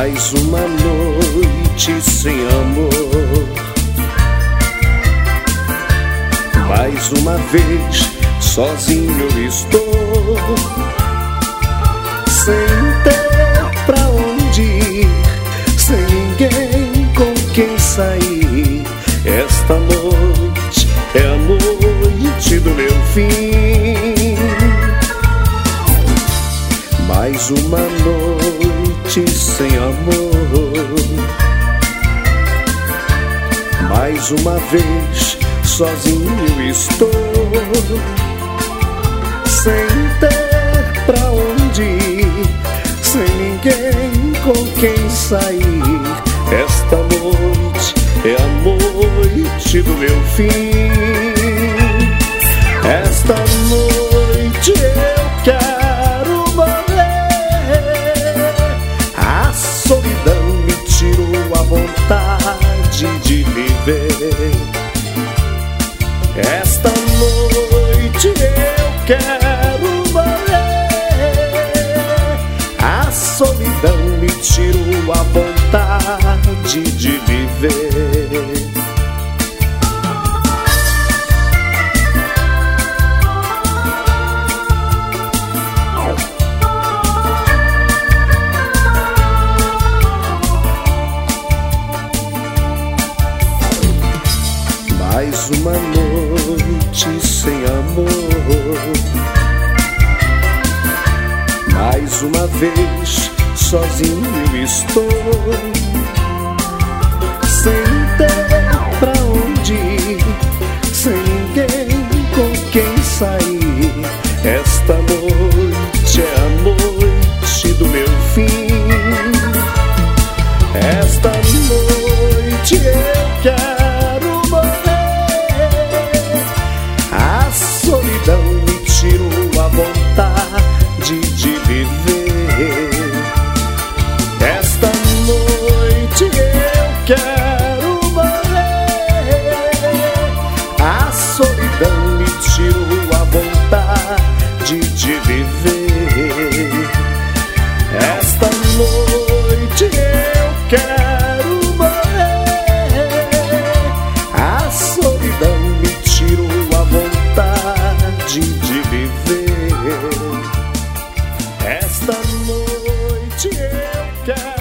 Mais uma noite sem amor. Mais uma vez sozinho estou, sem ter pra onde ir, sem ninguém com quem sair. Esta noite é a noite do meu fim. Mais uma noite sem amor. Mais uma vez sozinho estou, sem ter pra onde ir, sem ninguém com quem sair. Esta noite é a noite do meu fim. Viver. Esta noite eu quero morrer. A solidão me tirou a vontade de viver. Mais uma noite sem amor. Mais uma vez sozinho estou. Sem ter pra onde ir, sem ninguém com quem sair. Esta noite é a noite do meu fim. Esta noite eu quero de viver. Esta noite eu quero.